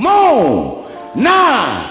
Mo, Na,